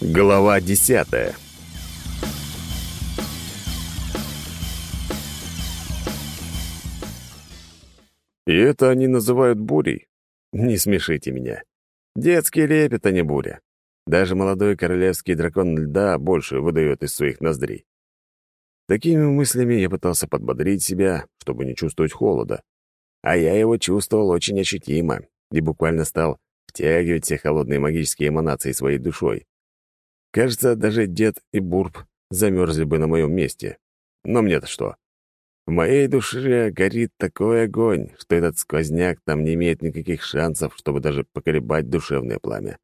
Глава десятая И это они называют бурей? Не смешите меня. Детский лепет, а не буря. Даже молодой королевский дракон льда больше выдает из своих ноздрей. Такими мыслями я пытался подбодрить себя, чтобы не чувствовать холода. А я его чувствовал очень ощутимо и буквально стал втягивать все холодные магические эманации своей душой. Кажется, даже дед и Бурб замерзли бы на моем месте. Но мне-то что? В моей душе горит такой огонь, что этот сквозняк там не имеет никаких шансов, чтобы даже поколебать душевное пламя.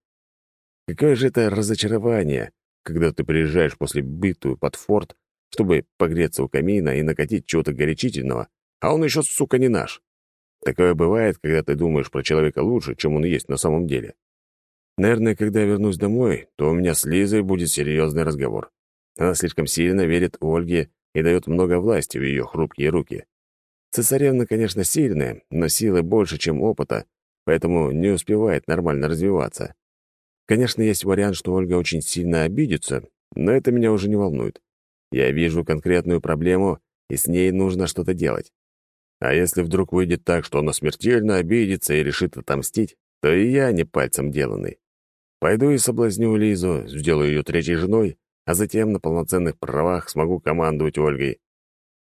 Какое же это разочарование, когда ты приезжаешь после битую под форт, чтобы погреться у камина и накатить чего-то горячительного, а он еще, сука, не наш. Такое бывает, когда ты думаешь про человека лучше, чем он есть на самом деле. Наверное, когда я вернусь домой, то у меня с Лизой будет серьезный разговор. Она слишком сильно верит Ольге и дает много власти в ее хрупкие руки. Цесаревна, конечно, сильная, но силы больше, чем опыта, поэтому не успевает нормально развиваться. Конечно, есть вариант, что Ольга очень сильно обидится, но это меня уже не волнует. Я вижу конкретную проблему, и с ней нужно что-то делать. А если вдруг выйдет так, что она смертельно обидится и решит отомстить, то и я не пальцем деланный. Пойду и соблазню Лизу, сделаю ее третьей женой, а затем на полноценных правах смогу командовать Ольгой.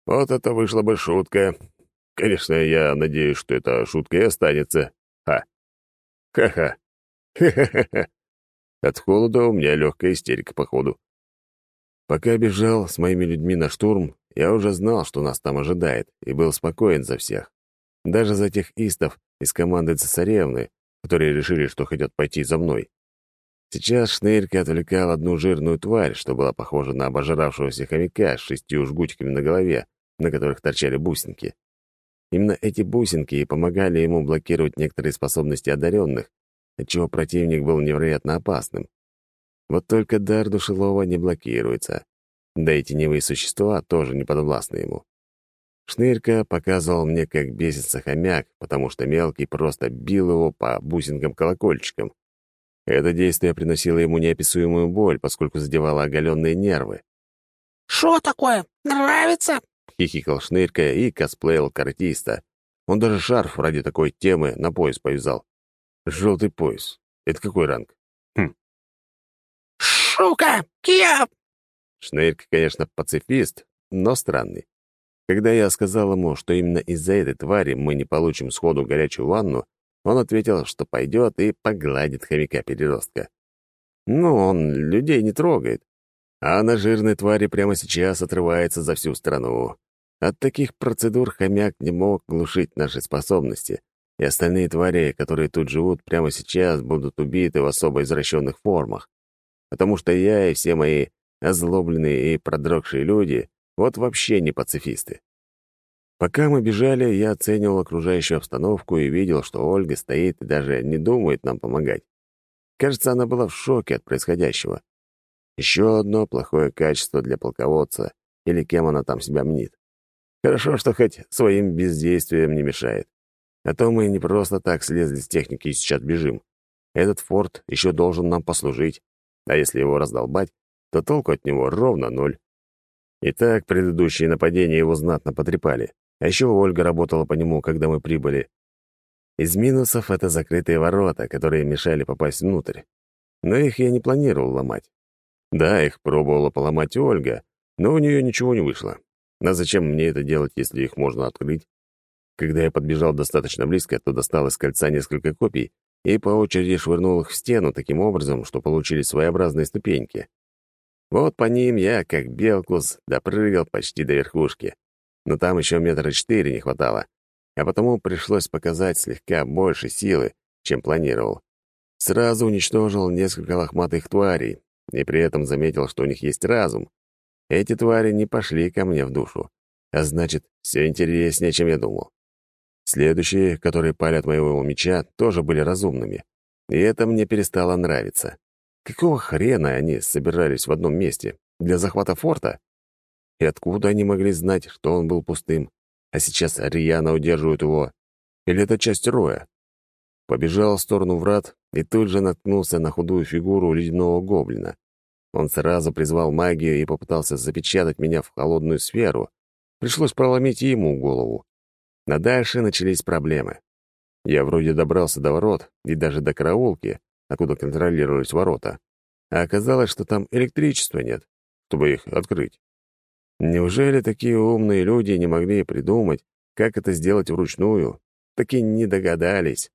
Вот это вышла бы шутка. Конечно, я надеюсь, что эта шутка и останется. Ха. Ха-ха. Ха-ха-ха. От холода у меня легкая истерика, походу. Пока бежал с моими людьми на штурм, я уже знал, что нас там ожидает, и был спокоен за всех. Даже за тех истов из команды цесаревны, которые решили, что хотят пойти за мной. Сейчас Шнырька отвлекал одну жирную тварь, что была похожа на обожравшегося хомяка с шестью жгутиками на голове, на которых торчали бусинки. Именно эти бусинки и помогали ему блокировать некоторые способности одаренных, отчего противник был невероятно опасным. Вот только дар душелова не блокируется. Да и теневые существа тоже не подвластны ему. Шнырька показывал мне, как бесится хомяк, потому что мелкий просто бил его по бусинкам-колокольчикам. Это действие приносило ему неописуемую боль, поскольку задевало оголенные нервы. «Шо такое? Нравится?» — хихикал Шнырька и косплеил картиста. Он даже шарф ради такой темы на пояс повязал. Желтый пояс. Это какой ранг? Хм. «Шука! Я...» Шнырька, конечно, пацифист, но странный. Когда я сказал ему, что именно из-за этой твари мы не получим сходу горячую ванну, он ответил, что пойдет и погладит хомяка-переростка. Ну, он людей не трогает. А на жирной твари прямо сейчас отрывается за всю страну. От таких процедур хомяк не мог глушить наши способности, и остальные твари, которые тут живут, прямо сейчас будут убиты в особо извращенных формах. Потому что я и все мои озлобленные и продрогшие люди вот вообще не пацифисты. Пока мы бежали, я оценивал окружающую обстановку и видел, что Ольга стоит и даже не думает нам помогать. Кажется, она была в шоке от происходящего. Еще одно плохое качество для полководца, или кем она там себя мнит. Хорошо, что хоть своим бездействием не мешает. А то мы не просто так слезли с техники и сейчас бежим. Этот форт еще должен нам послужить, а если его раздолбать, то толку от него ровно ноль. Итак, предыдущие нападения его знатно потрепали. А еще Ольга работала по нему, когда мы прибыли. Из минусов — это закрытые ворота, которые мешали попасть внутрь. Но их я не планировал ломать. Да, их пробовала поломать Ольга, но у нее ничего не вышло. А зачем мне это делать, если их можно открыть? Когда я подбежал достаточно близко, то достал из кольца несколько копий и по очереди швырнул их в стену таким образом, что получились своеобразные ступеньки. Вот по ним я, как белкус, допрыгал почти до верхушки но там еще метра четыре не хватало, а потому пришлось показать слегка больше силы, чем планировал. Сразу уничтожил несколько лохматых тварей, и при этом заметил, что у них есть разум. Эти твари не пошли ко мне в душу, а значит, все интереснее, чем я думал. Следующие, которые палят моего меча, тоже были разумными, и это мне перестало нравиться. Какого хрена они собирались в одном месте? Для захвата форта? И откуда они могли знать, что он был пустым, а сейчас Рьяна удерживают его? Или это часть роя? Побежал в сторону врат и тут же наткнулся на худую фигуру ледяного гоблина. Он сразу призвал магию и попытался запечатать меня в холодную сферу. Пришлось проломить ему голову. На дальше начались проблемы. Я вроде добрался до ворот и даже до караулки, откуда контролировались ворота. А оказалось, что там электричества нет, чтобы их открыть. Неужели такие умные люди не могли придумать, как это сделать вручную? Так и не догадались.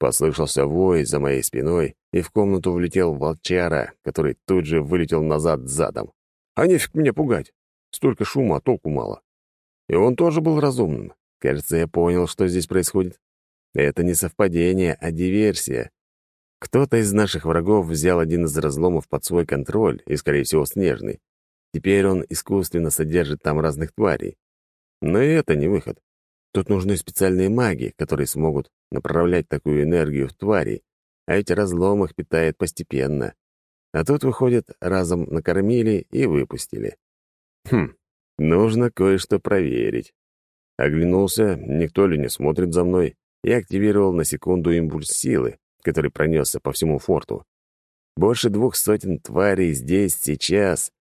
Послышался вой за моей спиной, и в комнату влетел волчара, который тут же вылетел назад задом. А нефиг меня пугать. Столько шума, а толку мало. И он тоже был разумным. Кажется, я понял, что здесь происходит. Это не совпадение, а диверсия. Кто-то из наших врагов взял один из разломов под свой контроль, и, скорее всего, снежный. Теперь он искусственно содержит там разных тварей. Но и это не выход. Тут нужны специальные маги, которые смогут направлять такую энергию в твари, а эти разломы их питает постепенно. А тут, выходит, разом накормили и выпустили. Хм, нужно кое-что проверить. Оглянулся, никто ли не смотрит за мной, и активировал на секунду импульс силы, который пронесся по всему форту. Больше двух сотен тварей здесь, сейчас.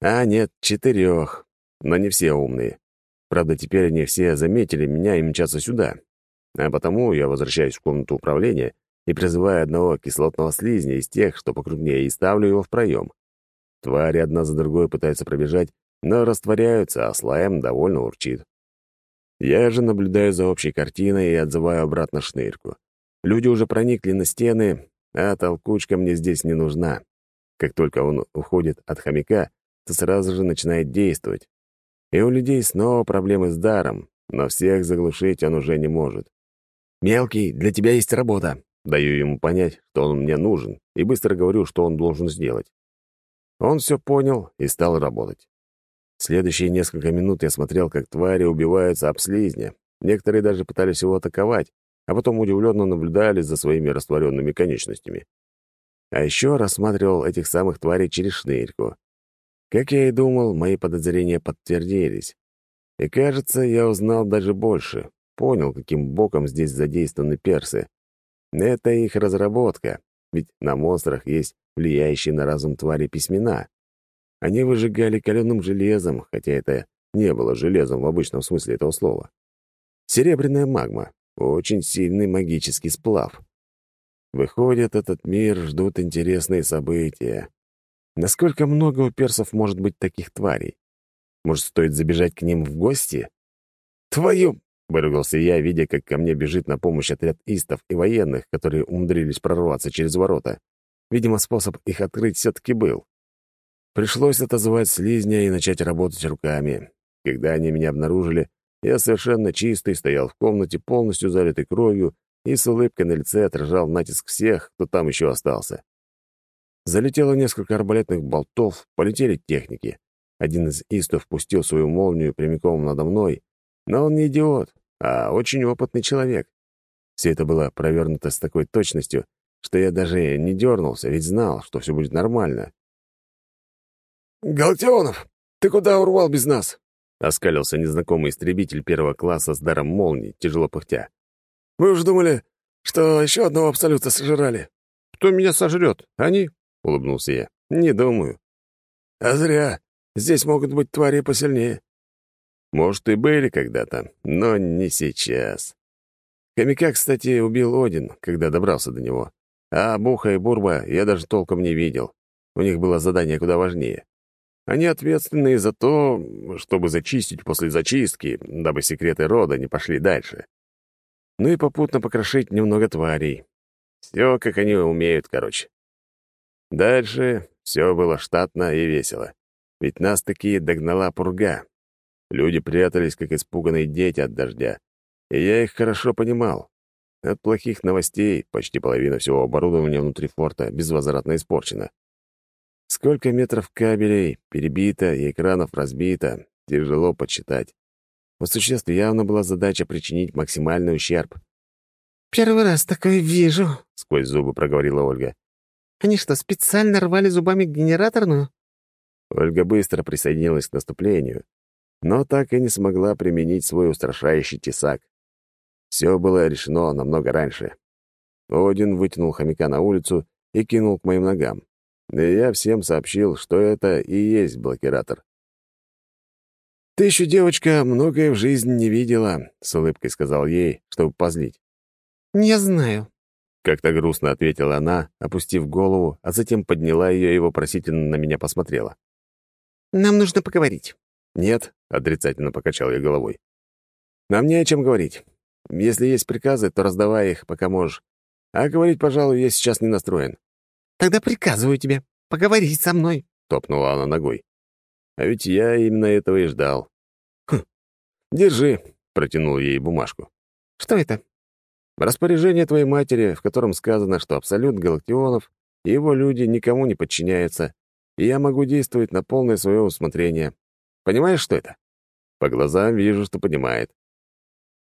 А нет, четырех, но не все умные. Правда, теперь они все заметили меня и мчатся сюда. А потому я возвращаюсь в комнату управления и призываю одного кислотного слизня из тех, что покрупнее, и ставлю его в проем. Твари одна за другой пытаются пробежать, но растворяются, а слайм довольно урчит. Я же наблюдаю за общей картиной и отзываю обратно шнырьку. Люди уже проникли на стены, а толкучка мне здесь не нужна. Как только он уходит от хомяка, то сразу же начинает действовать. И у людей снова проблемы с даром, но всех заглушить он уже не может. «Мелкий, для тебя есть работа», Даю ему понять, что он мне нужен, и быстро говорю, что он должен сделать. Он все понял и стал работать. Следующие несколько минут я смотрел, как твари убиваются об слизня. Некоторые даже пытались его атаковать, а потом удивленно наблюдали за своими растворенными конечностями. А еще рассматривал этих самых тварей через шнырьку. Как я и думал, мои подозрения подтвердились. И, кажется, я узнал даже больше, понял, каким боком здесь задействованы персы. Это их разработка, ведь на монстрах есть влияющие на разум твари письмена. Они выжигали каленым железом, хотя это не было железом в обычном смысле этого слова. Серебряная магма — очень сильный магический сплав. Выходит, этот мир ждут интересные события. Насколько много у персов может быть таких тварей? Может, стоит забежать к ним в гости? Твою... — выругался я, видя, как ко мне бежит на помощь отряд истов и военных, которые умудрились прорваться через ворота. Видимо, способ их открыть все-таки был. Пришлось отозвать слизня и начать работать руками. Когда они меня обнаружили, я совершенно чистый стоял в комнате, полностью залитой кровью, и с улыбкой на лице отражал натиск всех, кто там еще остался. Залетело несколько арбалетных болтов, полетели техники. Один из истов пустил свою молнию прямиком надо мной, но он не идиот, а очень опытный человек. Все это было провернуто с такой точностью, что я даже не дернулся, ведь знал, что все будет нормально. «Галактионов, ты куда урвал без нас?» — оскалился незнакомый истребитель первого класса с даром молнии, тяжело пыхтя. «Мы уж думали, что еще одного абсолюта сожрали». «Кто меня сожрет? Они?» — улыбнулся я. «Не думаю». «А зря. Здесь могут быть твари посильнее». «Может, и были когда-то, но не сейчас». Хомяка, кстати, убил Один, когда добрался до него. А Буха и Бурба я даже толком не видел. У них было задание куда важнее. Они ответственны за то, чтобы зачистить после зачистки, дабы секреты рода не пошли дальше. Ну и попутно покрошить немного тварей. Все, как они умеют, короче. Дальше все было штатно и весело. Ведь нас таки догнала пурга. Люди прятались, как испуганные дети от дождя. И я их хорошо понимал. От плохих новостей почти половина всего оборудования внутри форта безвозвратно испорчена. Сколько метров кабелей перебито и экранов разбито, тяжело подсчитать. У существ явно была задача причинить максимальный ущерб. «Первый раз такое вижу», — сквозь зубы проговорила Ольга. «Они что, специально рвали зубами генераторную?» Ольга быстро присоединилась к наступлению, но так и не смогла применить свой устрашающий тесак. Все было решено намного раньше. Один вытянул хомяка на улицу и кинул к моим ногам. и я всем сообщил, что это и есть блокиратор. «Ты еще, девочка, многое в жизни не видела», — с улыбкой сказал ей, чтобы позлить. «Не знаю», — как-то грустно ответила она, опустив голову, а затем подняла ее и вопросительно на меня посмотрела. «Нам нужно поговорить». «Нет», — отрицательно покачал я головой. «Нам не о чем говорить. Если есть приказы, то раздавай их, пока можешь. А говорить, пожалуй, я сейчас не настроен». «Тогда приказываю тебе, поговори со мной», — топнула она ногой. А ведь я именно этого и ждал. «Хм, держи», — протянул ей бумажку. «Что это?» «Распоряжение твоей матери, в котором сказано, что Абсолют Галактионов и его люди никому не подчиняются, и я могу действовать на полное свое усмотрение. Понимаешь, что это?» По глазам вижу, что понимает.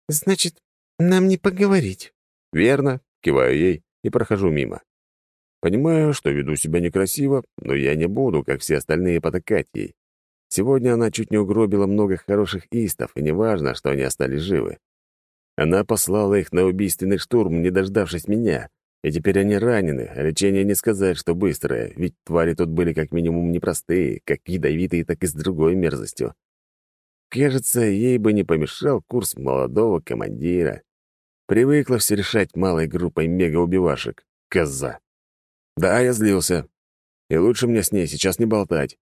«Значит, нам не поговорить». «Верно», — киваю ей и прохожу мимо. Понимаю, что веду себя некрасиво, но я не буду, как все остальные, потакать ей. Сегодня она чуть не угробила много хороших истов, и неважно, что они остались живы. Она послала их на убийственный штурм, не дождавшись меня, и теперь они ранены, а лечение не сказать, что быстрое, ведь твари тут были как минимум непростые, как ядовитые, так и с другой мерзостью. Кажется, ей бы не помешал курс молодого командира. Привыкла все решать малой группой мега-убивашек. Коза. Да, я злился. И лучше мне с ней сейчас не болтать.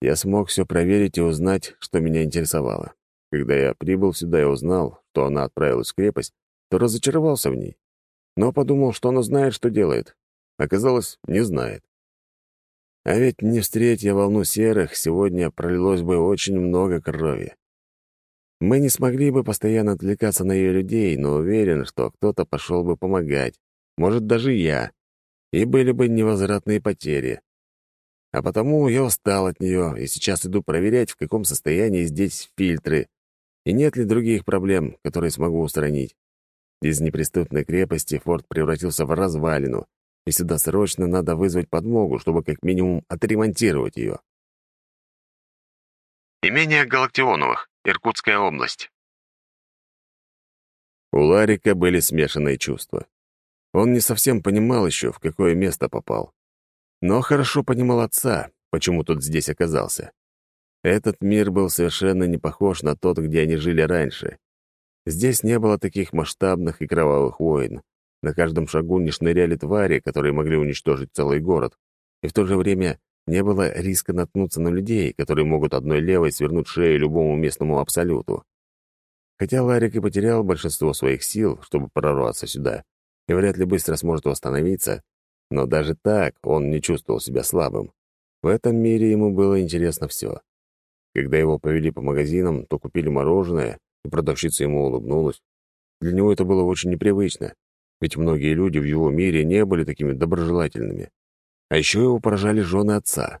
Я смог все проверить и узнать, что меня интересовало. Когда я прибыл сюда и узнал, что она отправилась в крепость, то разочаровался в ней. Но подумал, что она знает, что делает. Оказалось, не знает. А ведь не встреть волну серых, сегодня пролилось бы очень много крови. Мы не смогли бы постоянно отвлекаться на ее людей, но уверен, что кто-то пошел бы помогать. Может, даже я. И были бы невозвратные потери. А потому я устал от нее и сейчас иду проверять, в каком состоянии здесь фильтры, и нет ли других проблем, которые смогу устранить. Из неприступной крепости форт превратился в развалину, и сюда срочно надо вызвать подмогу, чтобы как минимум отремонтировать ее. Имение Галактионовых, Иркутская область. У Ларика были смешанные чувства. Он не совсем понимал еще, в какое место попал. Но хорошо понимал отца, почему тот здесь оказался. Этот мир был совершенно не похож на тот, где они жили раньше. Здесь не было таких масштабных и кровавых войн. На каждом шагу не шныряли твари, которые могли уничтожить целый город. И в то же время не было риска наткнуться на людей, которые могут одной левой свернуть шею любому местному абсолюту. Хотя Ларик и потерял большинство своих сил, чтобы прорваться сюда, и вряд ли быстро сможет восстановиться, но даже так он не чувствовал себя слабым. В этом мире ему было интересно все. Когда его повели по магазинам, то купили мороженое, и продавщица ему улыбнулась. Для него это было очень непривычно, ведь многие люди в его мире не были такими доброжелательными. А еще его поражали жены отца.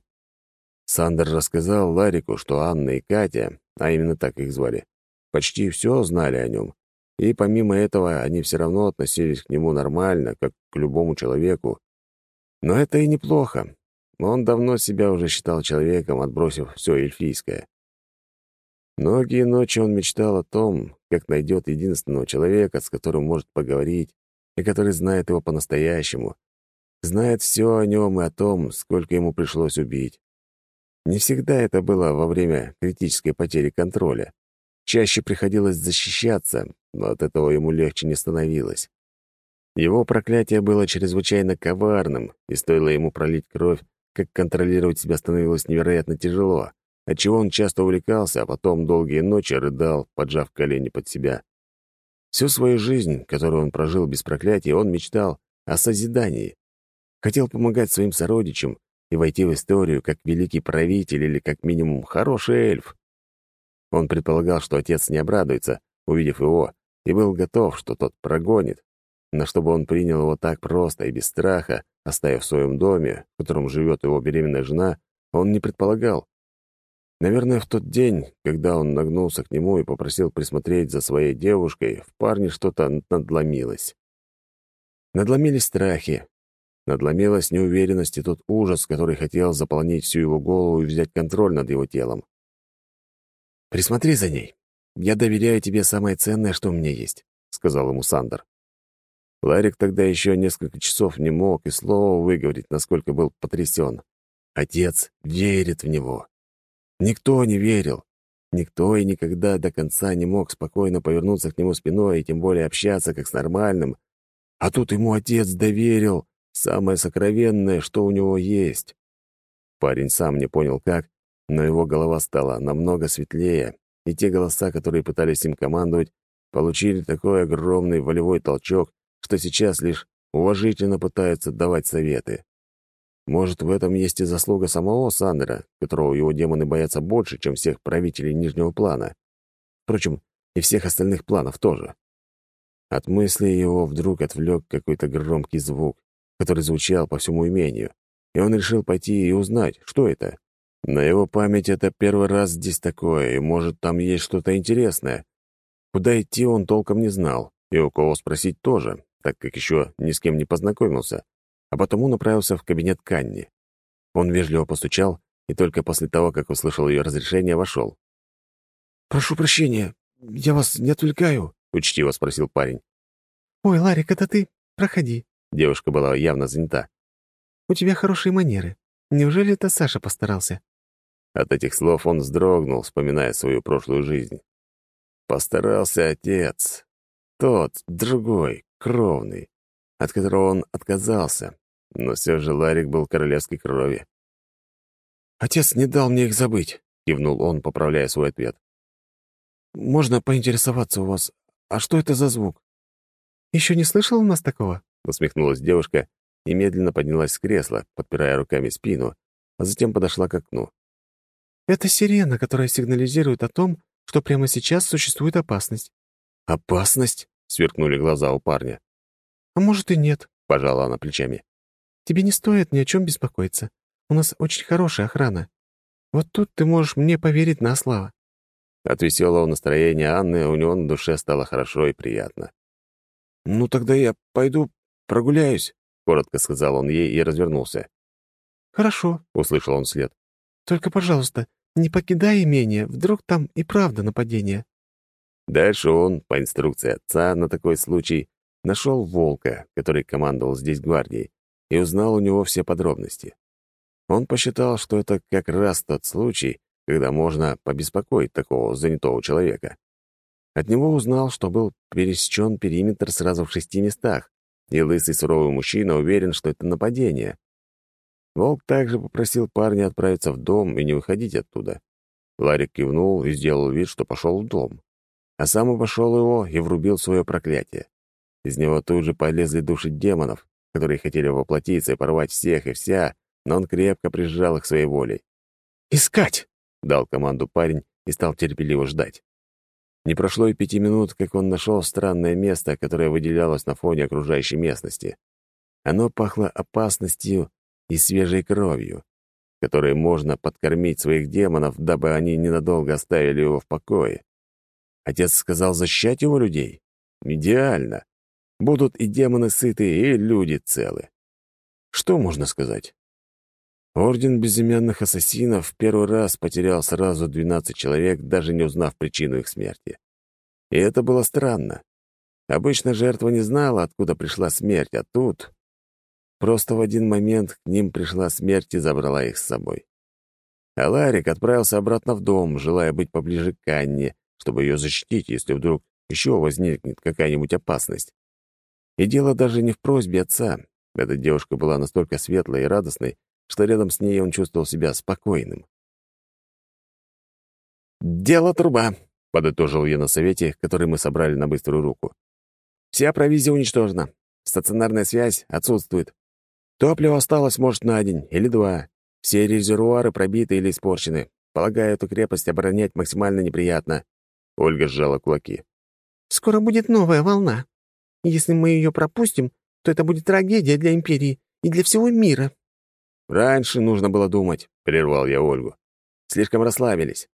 Сандер рассказал Ларику, что Анна и Катя, а именно так их звали, почти все знали о нем, и помимо этого они все равно относились к нему нормально, как к любому человеку. Но это и неплохо. Он давно себя уже считал человеком, отбросив все эльфийское. Многие ночи он мечтал о том, как найдет единственного человека, с которым может поговорить, и который знает его по-настоящему, знает все о нем и о том, сколько ему пришлось убить. Не всегда это было во время критической потери контроля. Чаще приходилось защищаться, но от этого ему легче не становилось. Его проклятие было чрезвычайно коварным, и стоило ему пролить кровь, как контролировать себя становилось невероятно тяжело, отчего он часто увлекался, а потом долгие ночи рыдал, поджав колени под себя. Всю свою жизнь, которую он прожил без проклятия, он мечтал о созидании. Хотел помогать своим сородичам и войти в историю как великий правитель или как минимум хороший эльф. Он предполагал, что отец не обрадуется, увидев его, и был готов, что тот прогонит. Но чтобы он принял его так просто и без страха, оставив в своем доме, в котором живет его беременная жена, он не предполагал. Наверное, в тот день, когда он нагнулся к нему и попросил присмотреть за своей девушкой, в парне что-то надломилось. Надломились страхи, надломилась неуверенность и тот ужас, который хотел заполнить всю его голову и взять контроль над его телом. «Присмотри за ней. Я доверяю тебе самое ценное, что у меня есть», — сказал ему Сандер. Ларик тогда еще несколько часов не мог и слова выговорить, насколько был потрясен. Отец верит в него. Никто не верил. Никто и никогда до конца не мог спокойно повернуться к нему спиной и тем более общаться как с нормальным. А тут ему отец доверил самое сокровенное, что у него есть. Парень сам не понял как, но его голова стала намного светлее, и те голоса, которые пытались им командовать, получили такой огромный волевой толчок, что сейчас лишь уважительно пытаются давать советы. Может, в этом есть и заслуга самого Сандера, которого его демоны боятся больше, чем всех правителей Нижнего плана. Впрочем, и всех остальных планов тоже. От мысли его вдруг отвлек какой-то громкий звук, который звучал по всему имению, и он решил пойти и узнать, что это. На его память это первый раз здесь такое, и, может, там есть что-то интересное. Куда идти он толком не знал, и у кого спросить тоже, так как еще ни с кем не познакомился, а потому направился в кабинет Канни. Он вежливо постучал, и только после того, как услышал ее разрешение, вошел. «Прошу прощения, я вас не отвлекаю?» — учтиво спросил парень. «Ой, Ларик, это ты? Проходи». Девушка была явно занята. «У тебя хорошие манеры. Неужели это Саша постарался?» От этих слов он вздрогнул, вспоминая свою прошлую жизнь. Постарался отец. Тот, другой, кровный, от которого он отказался, но все же Ларик был королевской крови. «Отец не дал мне их забыть», — кивнул он, поправляя свой ответ. «Можно поинтересоваться у вас, а что это за звук?» «Еще не слышал у нас такого?» — усмехнулась девушка и медленно поднялась с кресла, подпирая руками спину, а затем подошла к окну. «Это сирена, которая сигнализирует о том, что прямо сейчас существует опасность». «Опасность?» — сверкнули глаза у парня. «А может и нет», — пожала она плечами. «Тебе не стоит ни о чем беспокоиться. У нас очень хорошая охрана. Вот тут ты можешь мне поверить на слово». От веселого настроения Анны у него на душе стало хорошо и приятно. «Ну, тогда я пойду прогуляюсь», — коротко сказал он ей и развернулся. «Хорошо», — услышал он след. «Только, пожалуйста, не покидай имение, вдруг там и правда нападение». Дальше он, по инструкции отца на такой случай, нашел волка, который командовал здесь гвардией, и узнал у него все подробности. Он посчитал, что это как раз тот случай, когда можно побеспокоить такого занятого человека. От него узнал, что был пересечен периметр сразу в шести местах, и лысый суровый мужчина уверен, что это нападение. Волк также попросил парня отправиться в дом и не выходить оттуда. Ларик кивнул и сделал вид, что пошел в дом. А сам обошел его и врубил свое проклятие. Из него тут же полезли души демонов, которые хотели воплотиться и порвать всех и вся, но он крепко прижал их своей волей. «Искать!» — дал команду парень и стал терпеливо ждать. Не прошло и пяти минут, как он нашел странное место, которое выделялось на фоне окружающей местности. Оно пахло опасностью и свежей кровью, которой можно подкормить своих демонов, дабы они ненадолго оставили его в покое. Отец сказал защищать его людей? Идеально. Будут и демоны сыты, и люди целы. Что можно сказать? Орден безымянных ассасинов в первый раз потерял сразу 12 человек, даже не узнав причину их смерти. И это было странно. Обычно жертва не знала, откуда пришла смерть, а тут Просто в один момент к ним пришла смерть и забрала их с собой. А Ларик отправился обратно в дом, желая быть поближе к Анне, чтобы ее защитить, если вдруг еще возникнет какая-нибудь опасность. И дело даже не в просьбе отца. Эта девушка была настолько светлой и радостной, что рядом с ней он чувствовал себя спокойным. «Дело труба», — подытожил я на совете, который мы собрали на быструю руку. «Вся провизия уничтожена. Стационарная связь отсутствует. Топливо осталось, может, на день или два. Все резервуары пробиты или испорчены. Полагаю, эту крепость оборонять максимально неприятно». Ольга сжала кулаки. «Скоро будет новая волна. Если мы ее пропустим, то это будет трагедия для Империи и для всего мира». «Раньше нужно было думать», — прервал я Ольгу. «Слишком расслабились.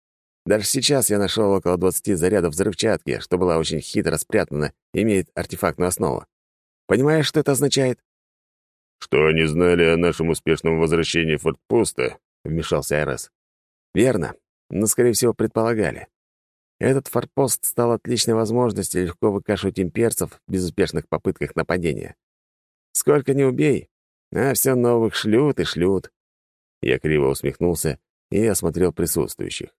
Даже сейчас я нашел около 20 зарядов взрывчатки, что была очень хитро спрятана и имеет артефактную основу. Понимаешь, что это означает?» «Что они знали о нашем успешном возвращении в фортпоста?» — вмешался Айрес. «Верно, но, скорее всего, предполагали. Этот форпост стал отличной возможностью легко выкашивать имперцев в безуспешных попытках нападения. Сколько ни убей, а все новых шлют и шлют. Я криво усмехнулся и осмотрел присутствующих.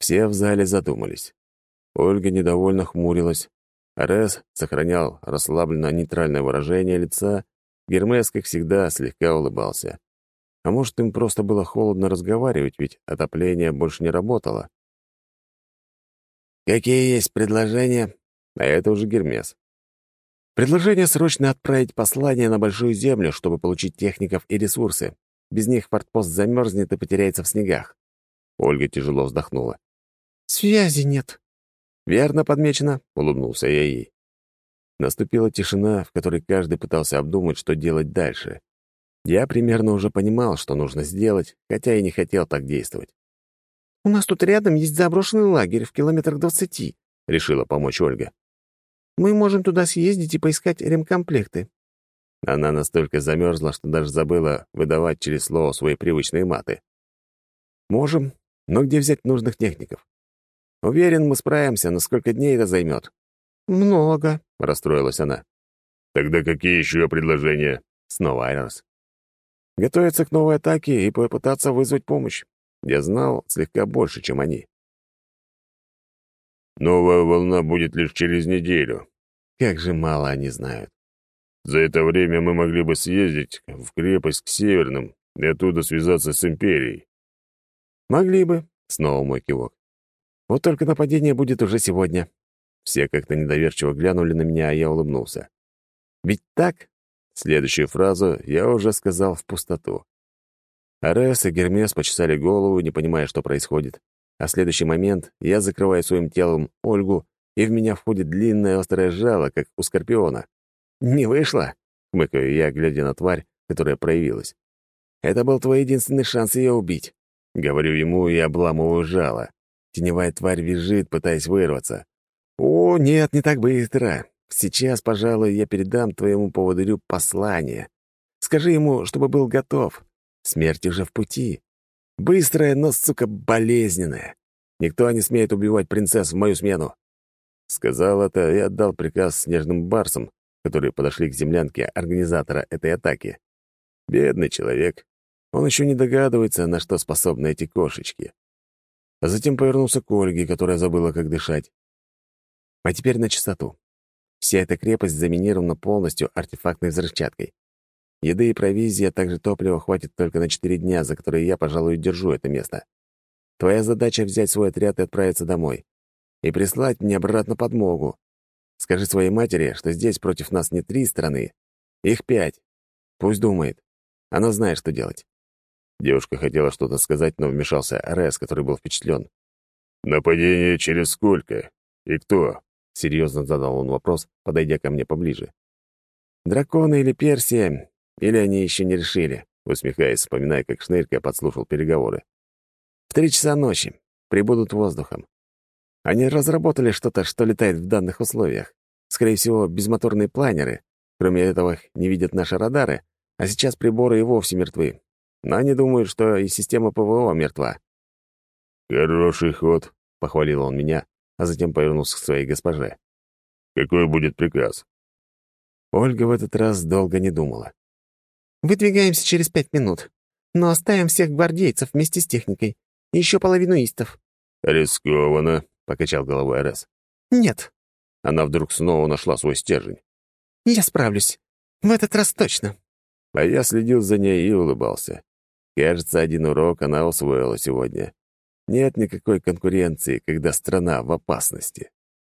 Все в зале задумались. Ольга недовольно хмурилась. Арес сохранял расслабленно-нейтральное выражение лица. Гермес, как всегда, слегка улыбался. А может, им просто было холодно разговаривать, ведь отопление больше не работало. «Какие есть предложения?» А это уже Гермес. Предложение срочно отправить послание на Большую Землю, чтобы получить техников и ресурсы. Без них фортпост замерзнет и потеряется в снегах. Ольга тяжело вздохнула. «Связи нет». «Верно подмечено», — улыбнулся я ей. Наступила тишина, в которой каждый пытался обдумать, что делать дальше. Я примерно уже понимал, что нужно сделать, хотя и не хотел так действовать. «У нас тут рядом есть заброшенный лагерь в километрах двадцати», — решила помочь Ольга. «Мы можем туда съездить и поискать ремкомплекты. Она настолько замерзла, что даже забыла выдавать через слово свои привычные маты. «Можем, но где взять нужных техников? Уверен, мы справимся, но сколько дней это займет?» «Много», — расстроилась она. «Тогда какие еще предложения?» Снова Айрос. «Готовиться к новой атаке и попытаться вызвать помощь. Я знал слегка больше, чем они». «Новая волна будет лишь через неделю». Как же мало они знают. За это время мы могли бы съездить в крепость к Северным и оттуда связаться с Империей. Могли бы, снова мой кивок. Вот только нападение будет уже сегодня. Все как-то недоверчиво глянули на меня, а я улыбнулся. Ведь так? Следующую фразу я уже сказал в пустоту. Арес и Гермес почесали голову, не понимая, что происходит. А в следующий момент я закрываю своим телом Ольгу, и в меня входит длинное острое жало, как у скорпиона. «Не вышло?» — хмыкаю я, глядя на тварь, которая проявилась. «Это был твой единственный шанс ее убить». Говорю ему и обламываю жало. Теневая тварь визжит, пытаясь вырваться. «О, нет, не так быстро. Сейчас, пожалуй, я передам твоему поводырю послание. Скажи ему, чтобы был готов. Смерть уже в пути. Быстрая, но, сука, болезненная. Никто не смеет убивать принцесс в мою смену». Сказал это и отдал приказ снежным барсам, которые подошли к землянке организатора этой атаки. Бедный человек. Он еще не догадывается, на что способны эти кошечки. А затем повернулся к Ольге, которая забыла, как дышать. А теперь на чистоту. Вся эта крепость заминирована полностью артефактной взрывчаткой. Еды и провизии, а также топлива хватит только на четыре дня, за которые я, пожалуй, держу это место. Твоя задача — взять свой отряд и отправиться домой. И прислать мне обратно подмогу. Скажи своей матери, что здесь против нас не три страны, их пять. Пусть думает. Она знает, что делать». Девушка хотела что-то сказать, но вмешался Арес, который был впечатлен. «Нападение через сколько? И кто?» — серьезно задал он вопрос, подойдя ко мне поближе. «Драконы или Персия, или они еще не решили?» усмехаясь, вспоминая, как Шнырька подслушал переговоры. «В три часа ночи. Прибудут воздухом. Они разработали что-то, что летает в данных условиях. Скорее всего, безмоторные планеры. Кроме этого, не видят наши радары, а сейчас приборы и вовсе мертвы. Но они думают, что и система ПВО мертва. «Хороший ход», — похвалил он меня, а затем повернулся к своей госпоже. «Какой будет приказ?» Ольга в этот раз долго не думала. «Выдвигаемся через пять минут, но оставим всех гвардейцев вместе с техникой и еще половину истов». «Рискованно», покачал головой Арес. «Нет». Она вдруг снова нашла свой стержень. «Я справлюсь. В этот раз точно». А я следил за ней и улыбался. Кажется, один урок она усвоила сегодня. Нет никакой конкуренции, когда страна в опасности.